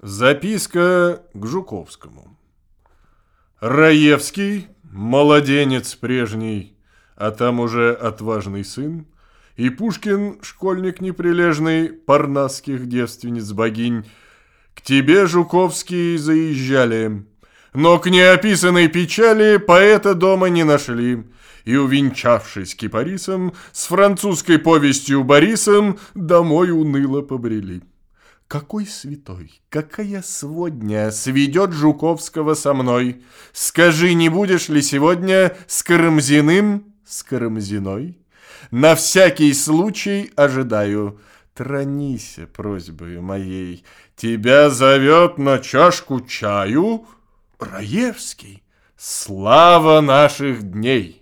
Записка к Жуковскому. Раевский, младенец прежний, а там уже отважный сын, и Пушкин, школьник неприлежный, парнасских девственниц-богинь, к тебе, Жуковский, заезжали, но к неописанной печали поэта дома не нашли, и, увенчавшись кипарисом, с французской повестью Борисом домой уныло побрели. Какой святой, какая сводня сведет Жуковского со мной? Скажи, не будешь ли сегодня с Карамзиным, с Карамзиной? На всякий случай ожидаю. Тронися просьбою моей. Тебя зовет на чашку чаю Раевский. Слава наших дней!